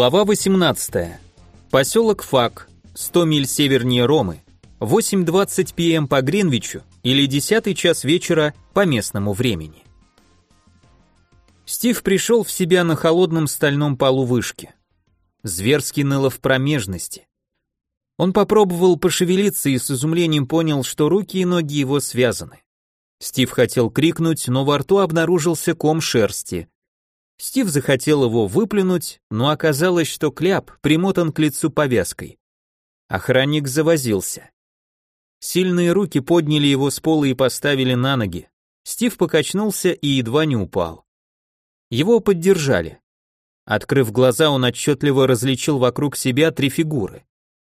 Глава 18. Поселок Фак, 100 миль севернее Ромы. 8.20 пм по Гринвичу или 10 час вечера по местному времени. Стив пришел в себя на холодном стальном полу вышки. Зверски ныло в промежности. Он попробовал пошевелиться и с изумлением понял, что руки и ноги его связаны. Стив хотел крикнуть, но во рту обнаружился ком шерсти. Стив захотел его выплюнуть, но оказалось, что кляп примотан к лицу повязкой. Охранник завозился. Сильные руки подняли его с пола и поставили на ноги. Стив покачнулся и едва не упал. Его поддержали. Открыв глаза, он отчетливо различил вокруг себя три фигуры.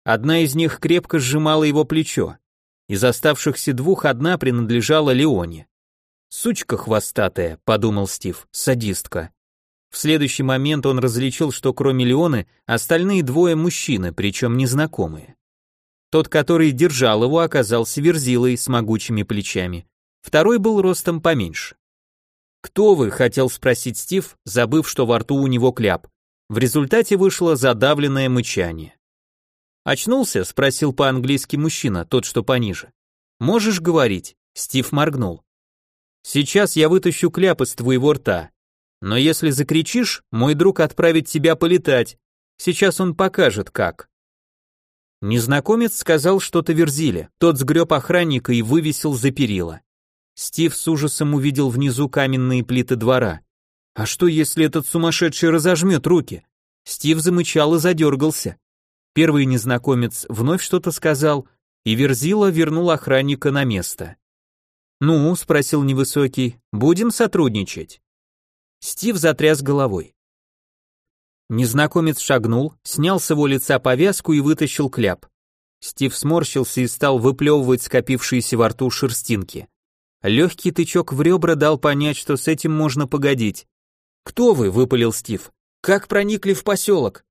Одна из них крепко сжимала его плечо. Из оставшихся двух одна принадлежала Леоне. «Сучка хвостатая», — подумал Стив, — «садистка». В следующий момент он различил, что кроме Леоны, остальные двое мужчины, причем незнакомые. Тот, который держал его, оказался верзилой с могучими плечами. Второй был ростом поменьше. «Кто вы?» — хотел спросить Стив, забыв, что во рту у него кляп. В результате вышло задавленное мычание. «Очнулся?» — спросил по-английски мужчина, тот, что пониже. «Можешь говорить?» — Стив моргнул. «Сейчас я вытащу кляп из твоего рта. Но если закричишь, мой друг отправит тебя полетать. Сейчас он покажет, как. Незнакомец сказал что-то Верзиле. Тот сгреб охранника и вывесил за перила. Стив с ужасом увидел внизу каменные плиты двора. А что, если этот сумасшедший разожмет руки? Стив замычал и задергался. Первый незнакомец вновь что-то сказал, и Верзила вернул охранника на место. «Ну?» — спросил невысокий. «Будем сотрудничать?» Стив затряс головой. Незнакомец шагнул, снял с его лица повязку и вытащил кляп. Стив сморщился и стал выплевывать скопившиеся во рту шерстинки. Легкий тычок в ребра дал понять, что с этим можно погодить. «Кто вы?» — выпалил Стив. «Как проникли в поселок?»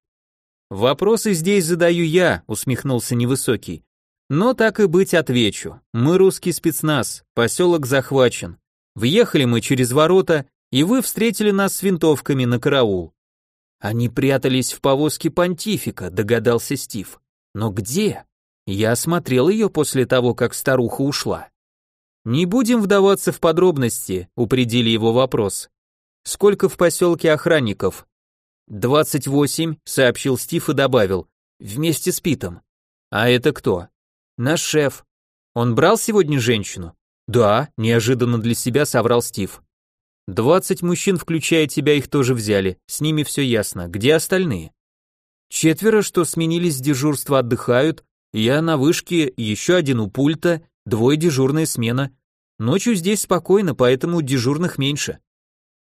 «Вопросы здесь задаю я», — усмехнулся невысокий. «Но так и быть отвечу. Мы русский спецназ, поселок захвачен. Въехали мы через ворота, и вы встретили нас с винтовками на караул. Они прятались в повозке понтифика, догадался Стив. Но где? Я осмотрел ее после того, как старуха ушла. Не будем вдаваться в подробности, упредили его вопрос. Сколько в поселке охранников? «Двадцать восемь», — сообщил Стив и добавил, «вместе с Питом». «А это кто?» «Наш шеф». «Он брал сегодня женщину?» «Да», — неожиданно для себя соврал Стив. Двадцать мужчин, включая тебя, их тоже взяли. С ними все ясно. Где остальные? Четверо, что сменились с дежурства, отдыхают. Я на вышке, еще один у пульта, двое дежурная смена. Ночью здесь спокойно, поэтому дежурных меньше.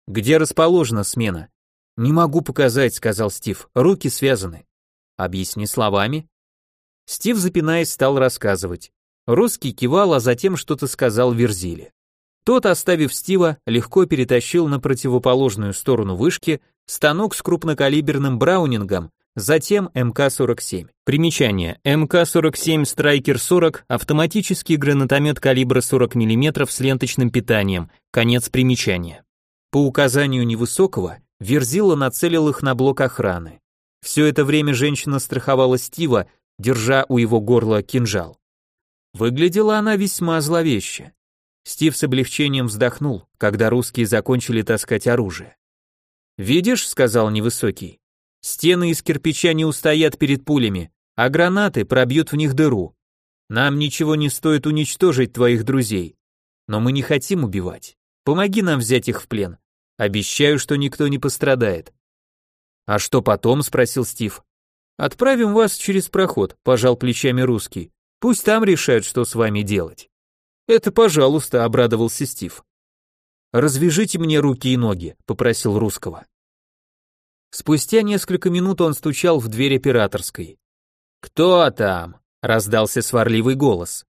Где расположена смена? Не могу показать, сказал Стив. Руки связаны. Объясни словами. Стив, запинаясь, стал рассказывать. Русский кивал, а затем что-то сказал Верзиле. Тот, оставив Стива, легко перетащил на противоположную сторону вышки станок с крупнокалиберным браунингом, затем МК-47. Примечание. МК-47 Страйкер 40 автоматический гранатомет калибра 40 мм с ленточным питанием. Конец примечания. По указанию невысокого, Верзила нацелил их на блок охраны. Все это время женщина страховала Стива, держа у его горла кинжал. Выглядела она весьма зловеще. Стив с облегчением вздохнул, когда русские закончили таскать оружие. «Видишь», — сказал невысокий, — «стены из кирпича не устоят перед пулями, а гранаты пробьют в них дыру. Нам ничего не стоит уничтожить твоих друзей, но мы не хотим убивать. Помоги нам взять их в плен. Обещаю, что никто не пострадает». «А что потом?» — спросил Стив. «Отправим вас через проход», — пожал плечами русский. «Пусть там решают, что с вами делать». «Это пожалуйста», — обрадовался Стив. «Развяжите мне руки и ноги», — попросил русского. Спустя несколько минут он стучал в дверь операторской. «Кто там?» — раздался сварливый голос.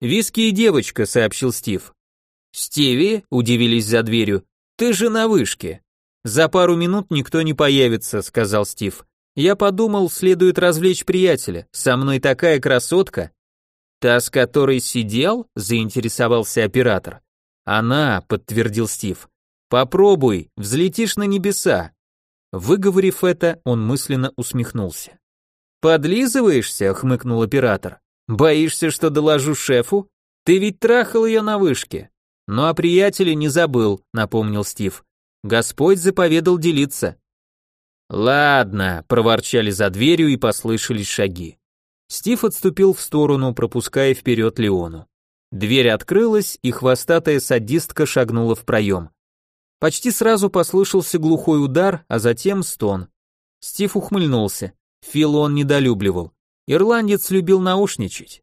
«Виски и девочка», — сообщил Стив. «Стиви?» — удивились за дверью. «Ты же на вышке». «За пару минут никто не появится», — сказал Стив. «Я подумал, следует развлечь приятеля. Со мной такая красотка». «Та, с которой сидел?» – заинтересовался оператор. «Она», – подтвердил Стив. «Попробуй, взлетишь на небеса». Выговорив это, он мысленно усмехнулся. «Подлизываешься?» — хмыкнул оператор. «Боишься, что доложу шефу? Ты ведь трахал ее на вышке». «Ну а приятеля не забыл», — напомнил Стив. «Господь заповедал делиться». «Ладно», — проворчали за дверью и послышались шаги. Стив отступил в сторону, пропуская вперед Леону. Дверь открылась, и хвостатая садистка шагнула в проем. Почти сразу послышался глухой удар, а затем стон. Стив ухмыльнулся. Фила он недолюбливал. Ирландец любил наушничать.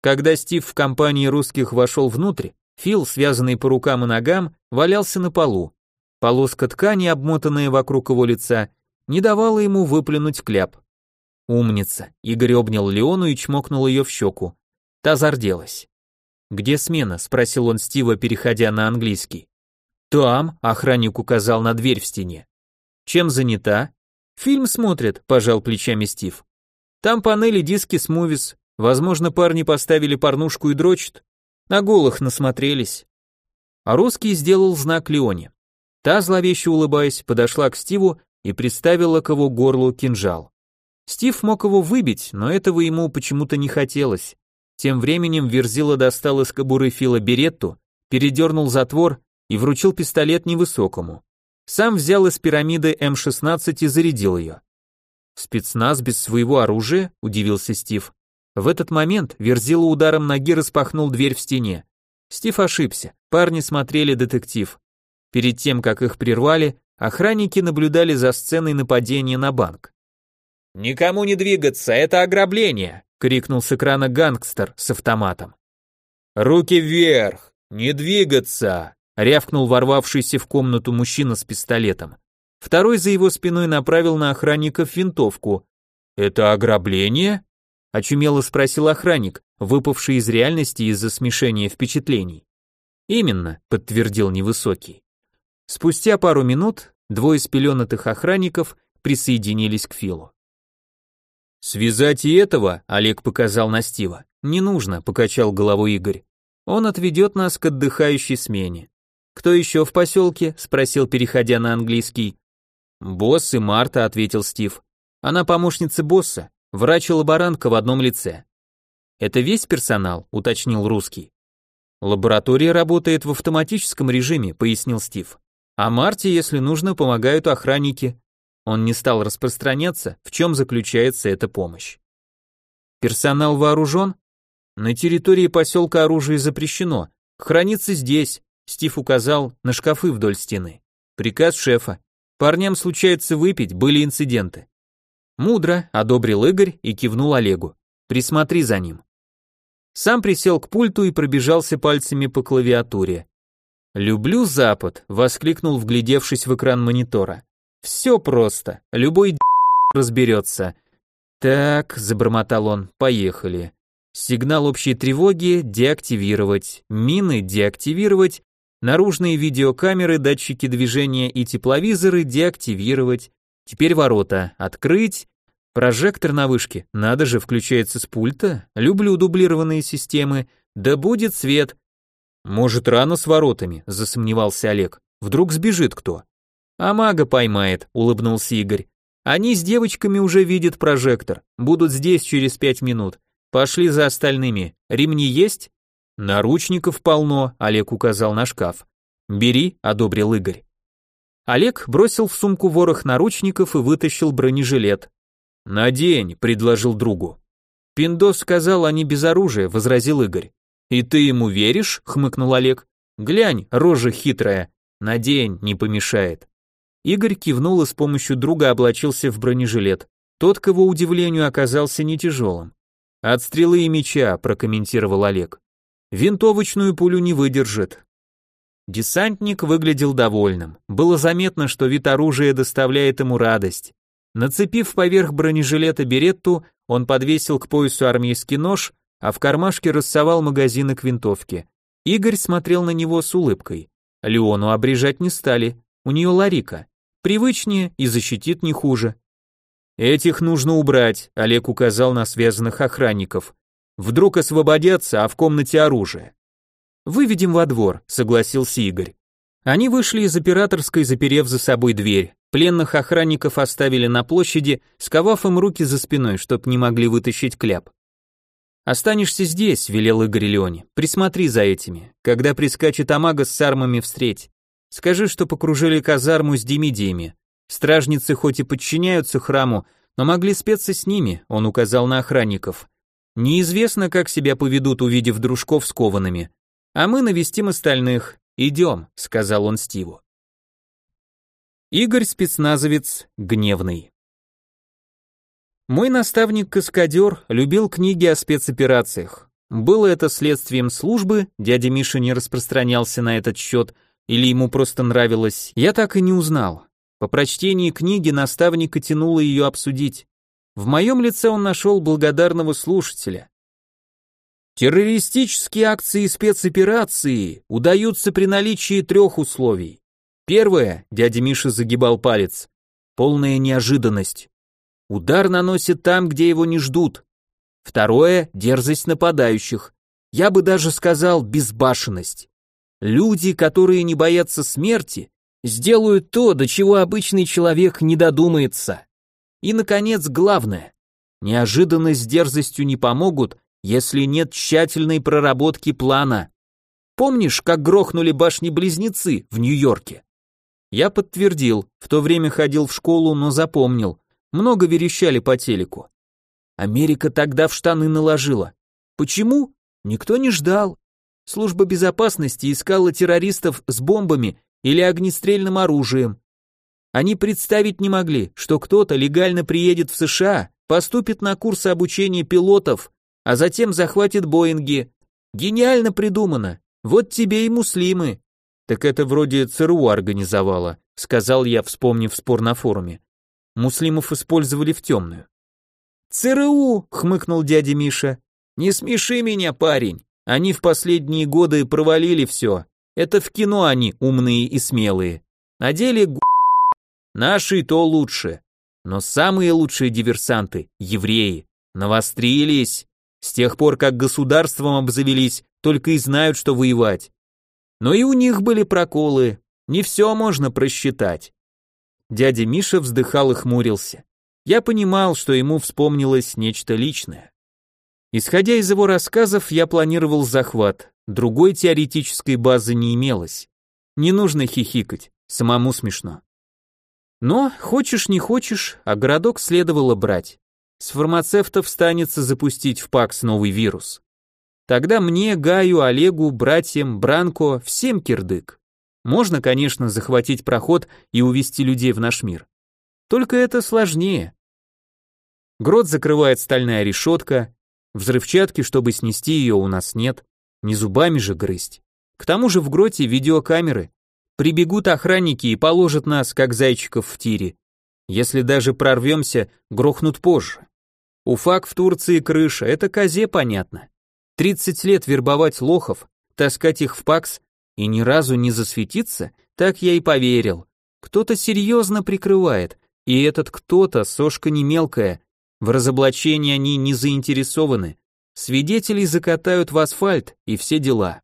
Когда Стив в компании русских вошел внутрь, Фил, связанный по рукам и ногам, валялся на полу. Полоска ткани, обмотанная вокруг его лица, не давала ему выплюнуть кляп. Умница. Игорь обнял Леону и чмокнул ее в щеку. Та зарделась. «Где смена?» — спросил он Стива, переходя на английский. «Там», — охранник указал на дверь в стене. «Чем занята?» «Фильм смотрит», — пожал плечами Стив. «Там панели, диски с мувис. Возможно, парни поставили порнушку и дрочат. На голых насмотрелись». А русский сделал знак Леоне. Та, зловеще улыбаясь, подошла к Стиву и приставила к его горлу кинжал. Стив мог его выбить, но этого ему почему-то не хотелось. Тем временем Верзила достал из кобуры Фила беретту, передернул затвор и вручил пистолет невысокому. Сам взял из пирамиды М-16 и зарядил ее. «Спецназ без своего оружия?» – удивился Стив. В этот момент Верзила ударом ноги распахнул дверь в стене. Стив ошибся, парни смотрели детектив. Перед тем, как их прервали, охранники наблюдали за сценой нападения на банк. «Никому не двигаться, это ограбление!» — крикнул с экрана гангстер с автоматом. «Руки вверх! Не двигаться!» — рявкнул ворвавшийся в комнату мужчина с пистолетом. Второй за его спиной направил на охранников винтовку. «Это ограбление?» — очумело спросил охранник, выпавший из реальности из-за смешения впечатлений. «Именно», — подтвердил невысокий. Спустя пару минут двое спеленатых охранников присоединились к Филу. «Связать и этого?» — Олег показал на Стива. «Не нужно», — покачал головой Игорь. «Он отведет нас к отдыхающей смене». «Кто еще в поселке?» — спросил, переходя на английский. «Босс и Марта», — ответил Стив. «Она помощница босса, врач и лаборантка в одном лице». «Это весь персонал?» — уточнил русский. «Лаборатория работает в автоматическом режиме», — пояснил Стив. «А Марте, если нужно, помогают охранники. Он не стал распространяться, в чем заключается эта помощь. Персонал вооружен? На территории поселка оружие запрещено. Хранится здесь, Стив указал на шкафы вдоль стены. Приказ шефа. Парням случается выпить, были инциденты. Мудро, одобрил Игорь и кивнул Олегу. Присмотри за ним. Сам присел к пульту и пробежался пальцами по клавиатуре. «Люблю Запад», — воскликнул, вглядевшись в экран монитора. Все просто, любой разберется. Так, забормотал он, поехали. Сигнал общей тревоги деактивировать, мины деактивировать, наружные видеокамеры, датчики движения и тепловизоры деактивировать. Теперь ворота открыть. Прожектор на вышке, надо же, включается с пульта. Люблю дублированные системы. Да будет свет. Может, рано с воротами, засомневался Олег. Вдруг сбежит кто? А мага поймает, улыбнулся Игорь. Они с девочками уже видят прожектор, будут здесь через пять минут. Пошли за остальными. Ремни есть? Наручников полно, Олег указал на шкаф. Бери, одобрил Игорь. Олег бросил в сумку ворох наручников и вытащил бронежилет. «Надень», — предложил другу. Пиндос сказал, они без оружия, возразил Игорь. «И ты ему веришь?» — хмыкнул Олег. «Глянь, рожа хитрая. Надень, не помешает». Игорь кивнул и с помощью друга облачился в бронежилет. Тот, к его удивлению, оказался не тяжелым. «От стрелы и меча», — прокомментировал Олег. «Винтовочную пулю не выдержит». Десантник выглядел довольным. Было заметно, что вид оружия доставляет ему радость. Нацепив поверх бронежилета беретту, он подвесил к поясу армейский нож, а в кармашке рассовал магазины к винтовке. Игорь смотрел на него с улыбкой. Леону обрежать не стали, у нее ларика. Привычнее и защитит не хуже. Этих нужно убрать, Олег указал на связанных охранников. Вдруг освободятся, а в комнате оружие. Выведем во двор, согласился Игорь. Они вышли из операторской, заперев за собой дверь. Пленных охранников оставили на площади, сковав им руки за спиной, чтоб не могли вытащить кляп. «Останешься здесь», — велел Игорь Леоне. «Присмотри за этими. Когда прискачет Амага с армами встреть. Скажи, что покружили казарму с Демидиями. Стражницы хоть и подчиняются храму, но могли спеться с ними», — он указал на охранников. «Неизвестно, как себя поведут, увидев дружков скованными. А мы навестим остальных. Идем», — сказал он Стиву. Игорь спецназовец гневный. Мой наставник-каскадер любил книги о спецоперациях. Было это следствием службы, дядя Миша не распространялся на этот счет, или ему просто нравилось, я так и не узнал. По прочтении книги наставника тянуло ее обсудить. В моем лице он нашел благодарного слушателя. Террористические акции и спецоперации удаются при наличии трех условий. Первое, дядя Миша загибал палец, полная неожиданность. Удар наносит там, где его не ждут. Второе, дерзость нападающих. Я бы даже сказал безбашенность. Люди, которые не боятся смерти, сделают то, до чего обычный человек не додумается. И, наконец, главное. Неожиданность с дерзостью не помогут, если нет тщательной проработки плана. Помнишь, как грохнули башни-близнецы в Нью-Йорке? Я подтвердил, в то время ходил в школу, но запомнил. Много верещали по телеку. Америка тогда в штаны наложила. Почему? Никто не ждал. Служба безопасности искала террористов с бомбами или огнестрельным оружием. Они представить не могли, что кто-то легально приедет в США, поступит на курсы обучения пилотов, а затем захватит Боинги. Гениально придумано. Вот тебе и муслимы. Так это вроде ЦРУ организовала, сказал я, вспомнив спор на форуме. Муслимов использовали в темную. ЦРУ, хмыкнул дядя Миша. Не смеши меня, парень. Они в последние годы провалили все. Это в кино они умные и смелые. На деле. Наши то лучше. Но самые лучшие диверсанты — евреи. Навострились. С тех пор, как государством обзавелись, только и знают, что воевать. Но и у них были проколы, не все можно просчитать. Дядя Миша вздыхал и хмурился. Я понимал, что ему вспомнилось нечто личное. Исходя из его рассказов, я планировал захват, другой теоретической базы не имелось. Не нужно хихикать, самому смешно. Но, хочешь не хочешь, а городок следовало брать. С фармацевтов станется запустить в ПАКС новый вирус. Тогда мне, Гаю, Олегу, братьям, Бранко, всем кирдык. Можно, конечно, захватить проход и увести людей в наш мир. Только это сложнее. Грот закрывает стальная решетка, взрывчатки, чтобы снести ее, у нас нет, не зубами же грызть. К тому же в гроте видеокамеры. Прибегут охранники и положат нас, как зайчиков в тире. Если даже прорвемся, грохнут позже. Уфак в Турции крыша, это козе понятно. 30 лет вербовать лохов, таскать их в ПАКС и ни разу не засветиться, так я и поверил. Кто-то серьезно прикрывает, и этот кто-то, сошка не мелкая, в разоблачении они не заинтересованы. Свидетелей закатают в асфальт и все дела.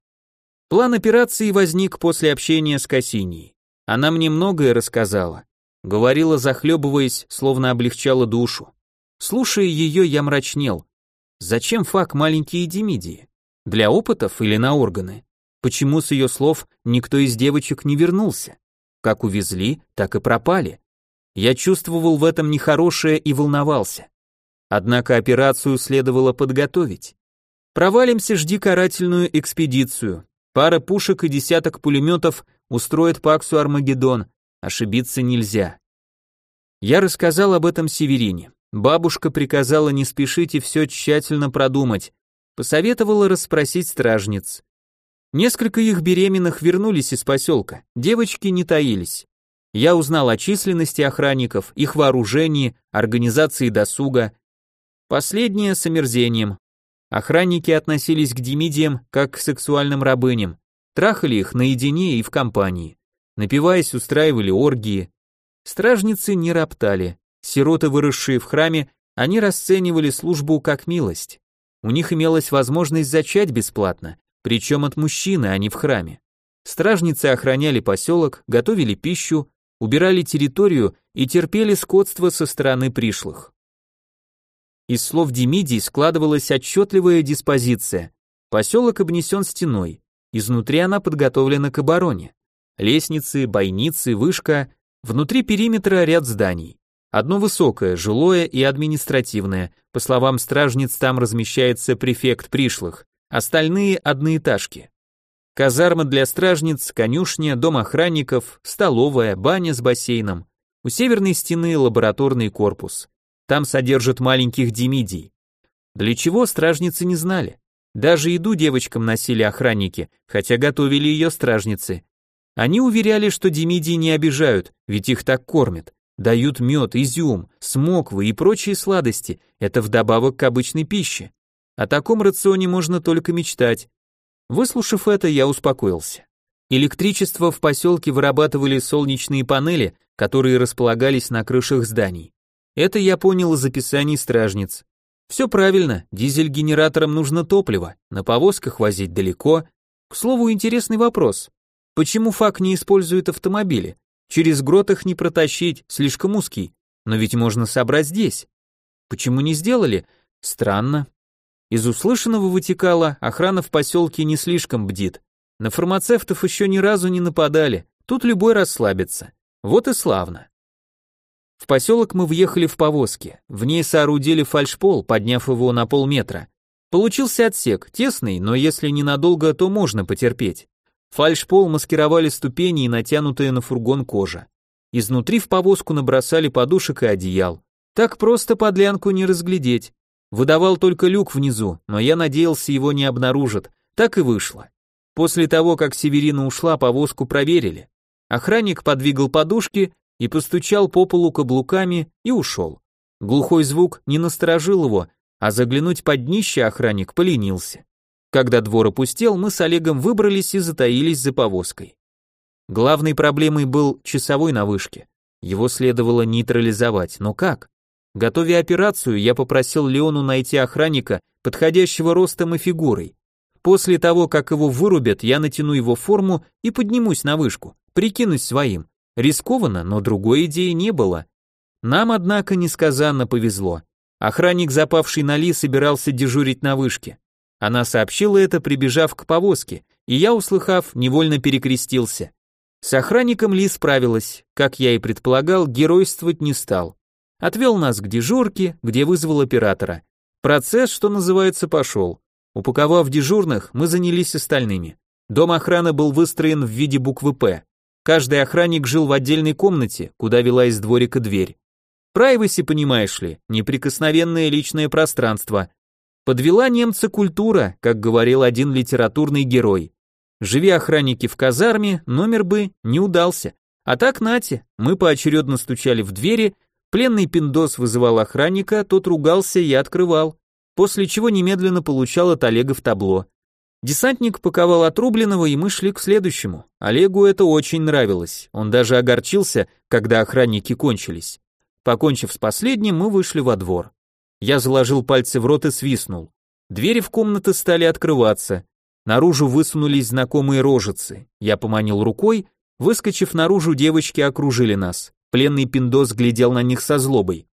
План операции возник после общения с Кассинией. Она мне многое рассказала. Говорила, захлебываясь, словно облегчала душу. Слушая ее, я мрачнел. Зачем фак маленькие демидии? Для опытов или на органы? Почему с ее слов никто из девочек не вернулся? Как увезли, так и пропали. Я чувствовал в этом нехорошее и волновался. Однако операцию следовало подготовить. Провалимся, жди карательную экспедицию. Пара пушек и десяток пулеметов устроят Паксу Армагеддон. Ошибиться нельзя. Я рассказал об этом Северине. Бабушка приказала не спешить и все тщательно продумать, посоветовала расспросить стражниц. Несколько их беременных вернулись из поселка, девочки не таились. Я узнал о численности охранников, их вооружении, организации досуга. Последнее с омерзением. Охранники относились к демидиям как к сексуальным рабыням, трахали их наедине и в компании. Напиваясь, устраивали оргии. Стражницы не роптали, Сироты, выросшие в храме, они расценивали службу как милость. У них имелась возможность зачать бесплатно, причем от мужчины, а не в храме. Стражницы охраняли поселок, готовили пищу, убирали территорию и терпели скотство со стороны пришлых. Из слов Демидии складывалась отчетливая диспозиция. Поселок обнесен стеной, изнутри она подготовлена к обороне. Лестницы, бойницы, вышка, внутри периметра ряд зданий. Одно высокое, жилое и административное. По словам стражниц, там размещается префект пришлых, остальные одноэтажки. Казарма для стражниц, конюшня, дом охранников, столовая, баня с бассейном. У северной стены лабораторный корпус. Там содержат маленьких демидий. Для чего стражницы не знали. Даже еду девочкам носили охранники, хотя готовили ее стражницы. Они уверяли, что демидии не обижают, ведь их так кормят. Дают мед, изюм, смоквы и прочие сладости, это вдобавок к обычной пище. О таком рационе можно только мечтать. Выслушав это, я успокоился. Электричество в поселке вырабатывали солнечные панели, которые располагались на крышах зданий. Это я понял из описаний стражниц. Все правильно, дизель-генераторам нужно топливо, на повозках возить далеко. К слову, интересный вопрос. Почему ФАК не использует автомобили? Через грот их не протащить, слишком узкий. Но ведь можно собрать здесь. Почему не сделали? Странно. Из услышанного вытекало, охрана в поселке не слишком бдит. На фармацевтов еще ни разу не нападали, тут любой расслабится. Вот и славно. В поселок мы въехали в повозке. В ней соорудили фальшпол, подняв его на полметра. Получился отсек, тесный, но если ненадолго, то можно потерпеть. Фальшпол маскировали ступени и натянутые на фургон кожа. Изнутри в повозку набросали подушек и одеял. Так просто подлянку не разглядеть. Выдавал только люк внизу, но я надеялся, его не обнаружат. Так и вышло. После того, как Северина ушла, повозку проверили. Охранник подвигал подушки и постучал по полу каблуками и ушел. Глухой звук не насторожил его, а заглянуть под днище охранник поленился. Когда двор опустел, мы с Олегом выбрались и затаились за повозкой. Главной проблемой был часовой на вышке. Его следовало нейтрализовать, но как? Готовя операцию, я попросил Леону найти охранника, подходящего ростом и фигурой. После того, как его вырубят, я натяну его форму и поднимусь на вышку, прикинусь своим. Рискованно, но другой идеи не было. Нам, однако, несказанно повезло. Охранник, запавший на Ли, собирался дежурить на вышке. Она сообщила это, прибежав к повозке, и я, услыхав, невольно перекрестился. С охранником Ли справилась, как я и предполагал, геройствовать не стал. Отвел нас к дежурке, где вызвал оператора. Процесс, что называется, пошел. Упаковав дежурных, мы занялись остальными. Дом охраны был выстроен в виде буквы «П». Каждый охранник жил в отдельной комнате, куда вела из дворика дверь. Прайваси, понимаешь ли, неприкосновенное личное пространство. Подвела немца культура, как говорил один литературный герой. Живи охранники в казарме, номер бы не удался. А так, нате, мы поочередно стучали в двери, пленный пиндос вызывал охранника, тот ругался и открывал, после чего немедленно получал от Олега в табло. Десантник паковал отрубленного, и мы шли к следующему. Олегу это очень нравилось. Он даже огорчился, когда охранники кончились. Покончив с последним, мы вышли во двор. Я заложил пальцы в рот и свистнул. Двери в комнаты стали открываться. Наружу высунулись знакомые рожицы. Я поманил рукой, выскочив наружу, девочки окружили нас. Пленный пиндос глядел на них со злобой.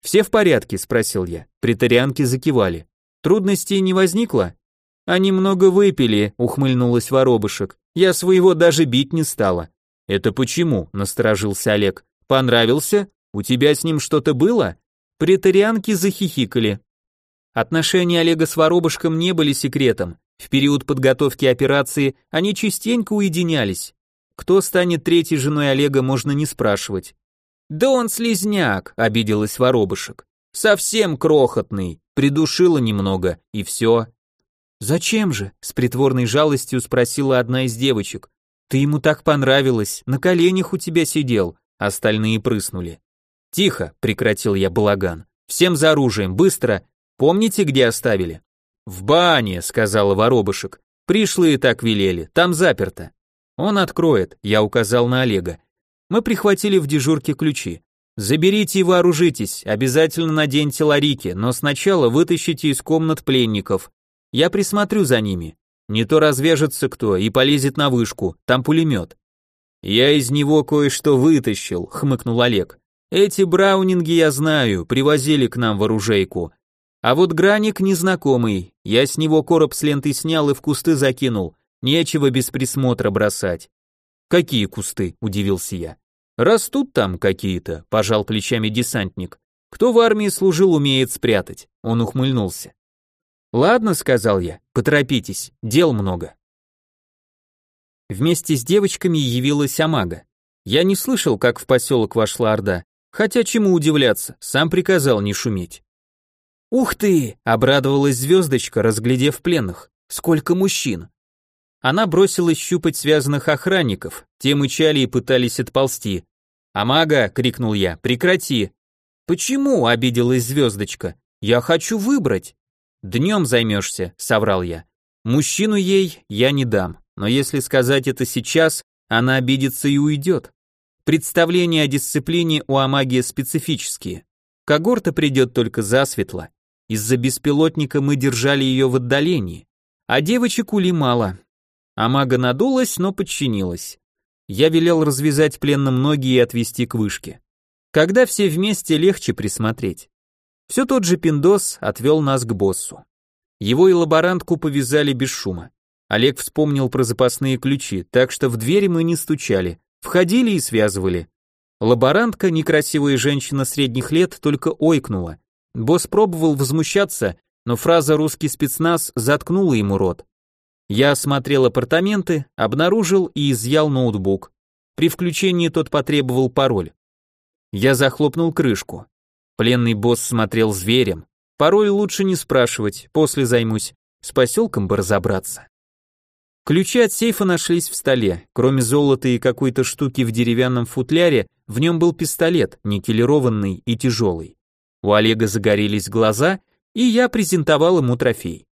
«Все в порядке?» – спросил я. Притарианки закивали. «Трудностей не возникло?» «Они много выпили», — ухмыльнулась воробышек. «Я своего даже бить не стала». «Это почему?» — насторожился Олег. «Понравился? У тебя с ним что-то было?» Претарианки захихикали. Отношения Олега с воробушком не были секретом. В период подготовки операции они частенько уединялись. Кто станет третьей женой Олега, можно не спрашивать. «Да он слезняк», — обиделась воробушек. «Совсем крохотный, придушила немного, и все». «Зачем же?» — с притворной жалостью спросила одна из девочек. «Ты ему так понравилась, на коленях у тебя сидел», остальные прыснули. «Тихо», — прекратил я балаган. «Всем за оружием, быстро! Помните, где оставили?» «В бане», — сказала воробышек. «Пришлые так велели, там заперто». «Он откроет», — я указал на Олега. Мы прихватили в дежурке ключи. «Заберите и вооружитесь, обязательно наденьте ларики, но сначала вытащите из комнат пленников. Я присмотрю за ними. Не то развяжется кто и полезет на вышку, там пулемет. Я из него кое-что вытащил, хмыкнул Олег. Эти браунинги я знаю, привозили к нам в оружейку. А вот граник незнакомый, я с него короб с лентой снял и в кусты закинул, нечего без присмотра бросать. Какие кусты, удивился я. Растут там какие-то, пожал плечами десантник. Кто в армии служил, умеет спрятать. Он ухмыльнулся. Ладно, сказал я, поторопитесь, дел много. Вместе с девочками явилась Амага. Я не слышал, как в поселок вошла Орда, хотя чему удивляться, сам приказал не шуметь. «Ух ты!» — обрадовалась звездочка, разглядев пленных. «Сколько мужчин!» Она бросилась щупать связанных охранников, те мычали и пытались отползти. «Амага!» — крикнул я. «Прекрати!» «Почему?» — обиделась звездочка. «Я хочу выбрать!» «Днем займешься», — соврал я. «Мужчину ей я не дам, но если сказать это сейчас, она обидится и уйдет. Представления о дисциплине у Амагия специфические. Когорта придет только засветло, из-за беспилотника мы держали ее в отдалении, а девочек ули мало. Амага надулась, но подчинилась. Я велел развязать пленным ноги и отвести к вышке. Когда все вместе, легче присмотреть. Все тот же Пиндос отвел нас к боссу. Его и лаборантку повязали без шума. Олег вспомнил про запасные ключи, так что в двери мы не стучали, входили и связывали. Лаборантка, некрасивая женщина средних лет, только ойкнула. Босс пробовал возмущаться, но фраза «русский спецназ» заткнула ему рот. Я осмотрел апартаменты, обнаружил и изъял ноутбук. При включении тот потребовал пароль. Я захлопнул крышку. Пленный босс смотрел зверем. Пароль лучше не спрашивать, после займусь. С поселком бы разобраться. Ключи от сейфа нашлись в столе. Кроме золота и какой-то штуки в деревянном футляре, в нем был пистолет, никелированный и тяжелый. У Олега загорелись глаза, и я презентовал ему трофей.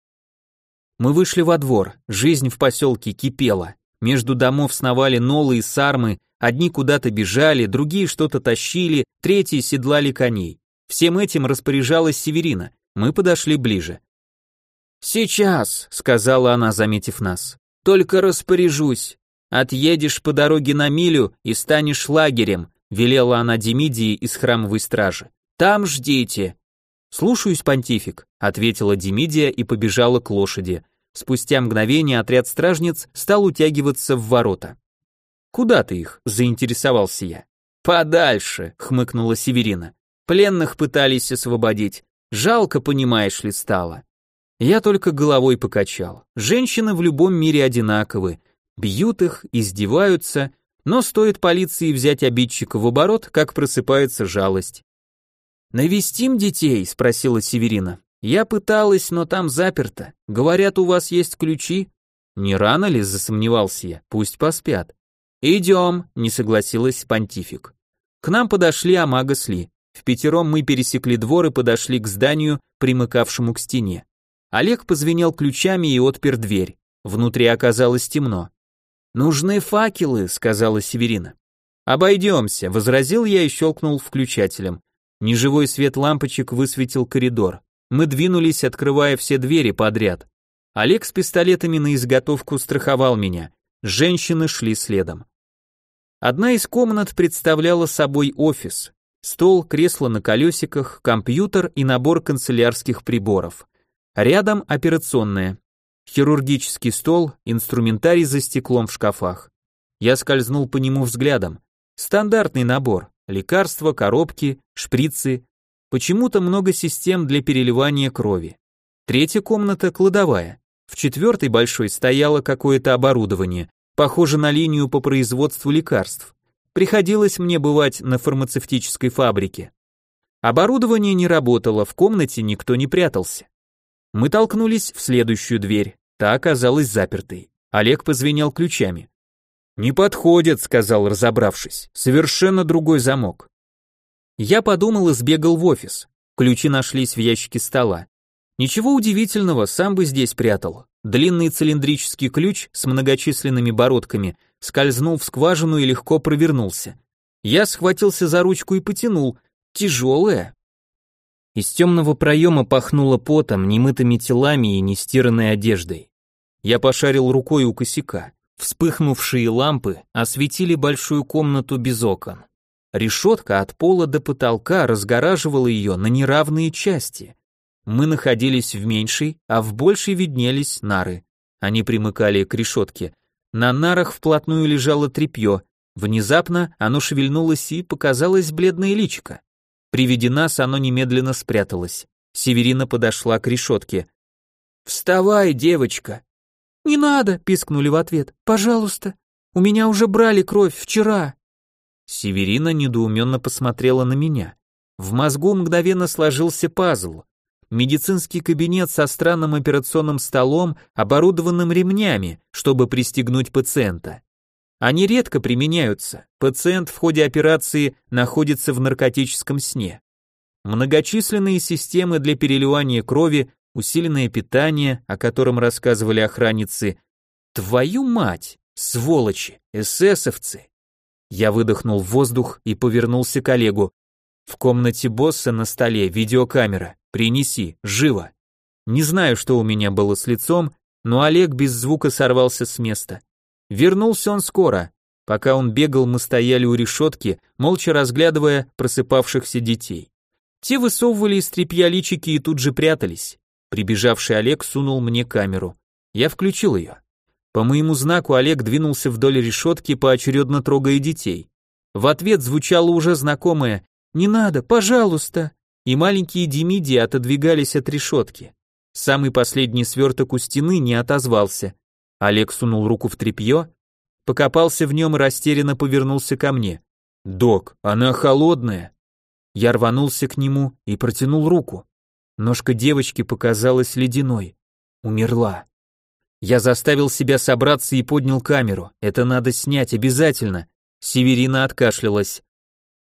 Мы вышли во двор, жизнь в поселке кипела. Между домов сновали нолы и сармы, одни куда-то бежали, другие что-то тащили, третьи седлали коней. Всем этим распоряжалась Северина. Мы подошли ближе. «Сейчас», — сказала она, заметив нас, — «только распоряжусь. Отъедешь по дороге на милю и станешь лагерем», — велела она Демидии из храмовой стражи. Там ждите. Слушаюсь, понтифик, ответила Демидия и побежала к лошади. Спустя мгновение отряд стражниц стал утягиваться в ворота. Куда ты их? заинтересовался я. Подальше, хмыкнула Северина. Пленных пытались освободить. Жалко, понимаешь ли, стало. Я только головой покачал. Женщины в любом мире одинаковы. Бьют их, издеваются, но стоит полиции взять обидчика в оборот, как просыпается жалость. «Навестим детей?» — спросила Северина. «Я пыталась, но там заперто. Говорят, у вас есть ключи?» «Не рано ли?» — засомневался я. «Пусть поспят». «Идем», — не согласилась понтифик. К нам подошли Амага с Ли. В пятером мы пересекли двор и подошли к зданию, примыкавшему к стене. Олег позвенел ключами и отпер дверь. Внутри оказалось темно. «Нужны факелы», — сказала Северина. «Обойдемся», — возразил я и щелкнул включателем. Неживой свет лампочек высветил коридор. Мы двинулись, открывая все двери подряд. Олег с пистолетами на изготовку страховал меня. Женщины шли следом. Одна из комнат представляла собой офис. Стол, кресло на колесиках, компьютер и набор канцелярских приборов. Рядом операционная. Хирургический стол, инструментарий за стеклом в шкафах. Я скользнул по нему взглядом. Стандартный набор. Лекарства, коробки, шприцы. Почему-то много систем для переливания крови. Третья комната кладовая. В четвертой большой стояло какое-то оборудование, похоже на линию по производству лекарств. Приходилось мне бывать на фармацевтической фабрике. Оборудование не работало, в комнате никто не прятался. Мы толкнулись в следующую дверь, та оказалась запертой. Олег позвенел ключами. «Не подходит», — сказал, разобравшись. «Совершенно другой замок». Я подумал и сбегал в офис. Ключи нашлись в ящике стола. Ничего удивительного, сам бы здесь прятал. Длинный цилиндрический ключ с многочисленными бородками скользнул в скважину и легко провернулся. Я схватился за ручку и потянул. Тяжелая. Из темного проема пахнуло потом, немытыми телами и нестиранной одеждой. Я пошарил рукой у косяка. Вспыхнувшие лампы осветили большую комнату без окон. Решетка от пола до потолка разгораживала ее на неравные части. Мы находились в меньшей, а в большей виднелись нары. Они примыкали к решетке. На нарах вплотную лежало тряпье. Внезапно оно шевельнулось и показалось бледное личико. При виде нас оно немедленно спряталось. Северина подошла к решетке. «Вставай, девочка!» «Не надо!» — пискнули в ответ. «Пожалуйста! У меня уже брали кровь вчера!» Северина недоуменно посмотрела на меня. В мозгу мгновенно сложился пазл. Медицинский кабинет со странным операционным столом, оборудованным ремнями, чтобы пристегнуть пациента. Они редко применяются. Пациент в ходе операции находится в наркотическом сне. Многочисленные системы для переливания крови, усиленное питание, о котором рассказывали охранницы. Твою мать, сволочи, эсэсовцы. Я выдохнул воздух и повернулся к Олегу. В комнате босса на столе видеокамера. Принеси, живо. Не знаю, что у меня было с лицом, но Олег без звука сорвался с места. Вернулся он скоро. Пока он бегал, мы стояли у решетки, молча разглядывая просыпавшихся детей. Те высовывали из тряпья личики и тут же прятались. Прибежавший Олег сунул мне камеру. Я включил ее. По моему знаку Олег двинулся вдоль решетки, поочередно трогая детей. В ответ звучало уже знакомое «Не надо, пожалуйста!» И маленькие Демиди отодвигались от решетки. Самый последний сверток у стены не отозвался. Олег сунул руку в тряпье, покопался в нем и растерянно повернулся ко мне. «Док, она холодная!» Я рванулся к нему и протянул руку. Ножка девочки показалась ледяной. Умерла. Я заставил себя собраться и поднял камеру. Это надо снять обязательно. Северина откашлялась.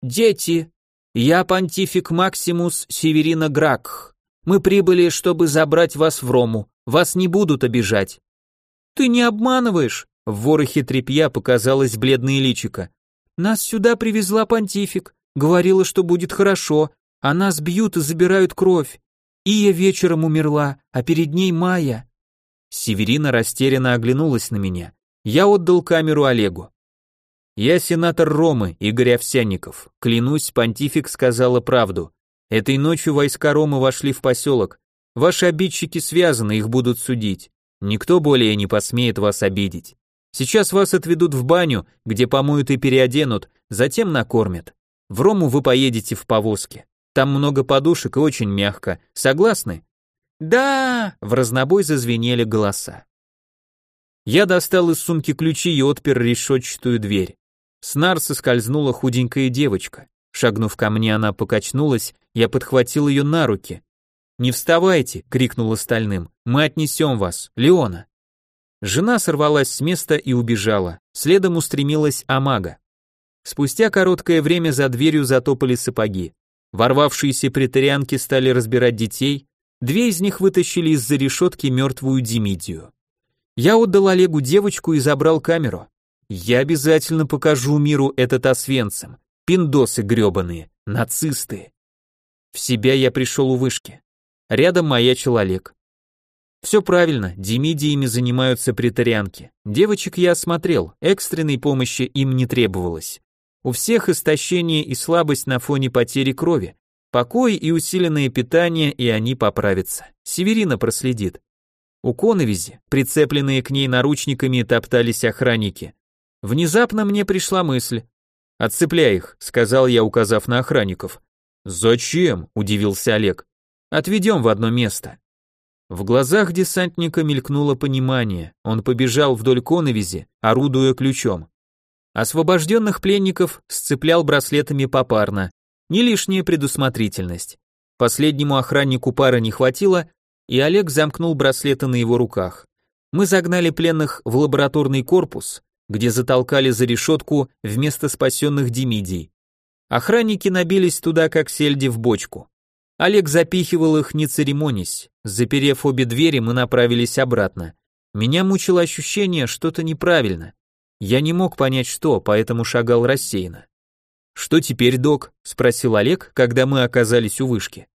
Дети, я понтифик Максимус Северина Гракх. Мы прибыли, чтобы забрать вас в Рому. Вас не будут обижать. Ты не обманываешь? В ворохе тряпья показалось бледное личико. Нас сюда привезла понтифик. Говорила, что будет хорошо, а нас бьют и забирают кровь. Ия вечером умерла, а перед ней Майя. Северина растерянно оглянулась на меня. Я отдал камеру Олегу. Я сенатор Ромы, Игорь Овсянников. Клянусь, понтифик сказала правду. Этой ночью войска Ромы вошли в поселок. Ваши обидчики связаны, их будут судить. Никто более не посмеет вас обидеть. Сейчас вас отведут в баню, где помоют и переоденут, затем накормят. В Рому вы поедете в повозке. Там много подушек и очень мягко. Согласны? «Да!» — в разнобой зазвенели голоса. Я достал из сумки ключи и отпер решетчатую дверь. С нар соскользнула худенькая девочка. Шагнув ко мне, она покачнулась, я подхватил ее на руки. «Не вставайте!» — крикнул остальным. «Мы отнесем вас, Леона!» Жена сорвалась с места и убежала. Следом устремилась Амага. Спустя короткое время за дверью затопали сапоги. Ворвавшиеся претарианки стали разбирать детей, Две из них вытащили из-за решетки мертвую Демидию. Я отдал Олегу девочку и забрал камеру. Я обязательно покажу миру этот Освенцим. Пиндосы гребаные, нацисты. В себя я пришел у вышки. Рядом маячил Олег. Все правильно, демидиями занимаются претарианки. Девочек я осмотрел, экстренной помощи им не требовалось. У всех истощение и слабость на фоне потери крови, Покой и усиленное питание, и они поправятся. Северина проследит. У коновизи, прицепленные к ней наручниками, топтались охранники. Внезапно мне пришла мысль. «Отцепляй их», — сказал я, указав на охранников. «Зачем?» — удивился Олег. «Отведем в одно место». В глазах десантника мелькнуло понимание. Он побежал вдоль коновизи, орудуя ключом. Освобожденных пленников сцеплял браслетами попарно, не лишняя предусмотрительность. Последнему охраннику пары не хватило, и Олег замкнул браслеты на его руках. Мы загнали пленных в лабораторный корпус, где затолкали за решетку вместо спасенных Демидий. Охранники набились туда, как сельди в бочку. Олег запихивал их, не церемонясь. Заперев обе двери, мы направились обратно. Меня мучило ощущение, что-то неправильно. Я не мог понять, что, поэтому шагал рассеянно. «Что теперь, док?» – спросил Олег, когда мы оказались у вышки.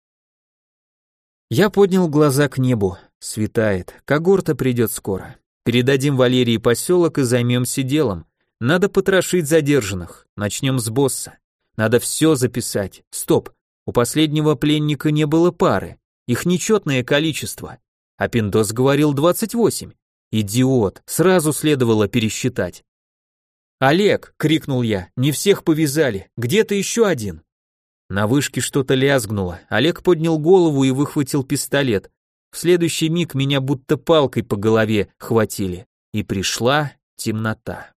Я поднял глаза к небу. Светает, когорта придет скоро. Передадим Валерии поселок и займемся делом. Надо потрошить задержанных. Начнем с босса. Надо все записать. Стоп. У последнего пленника не было пары. Их нечетное количество. А Пиндос говорил 28. Идиот. Сразу следовало пересчитать. «Олег!» — крикнул я. «Не всех повязали. Где-то еще один». На вышке что-то лязгнуло. Олег поднял голову и выхватил пистолет. В следующий миг меня будто палкой по голове хватили. И пришла темнота.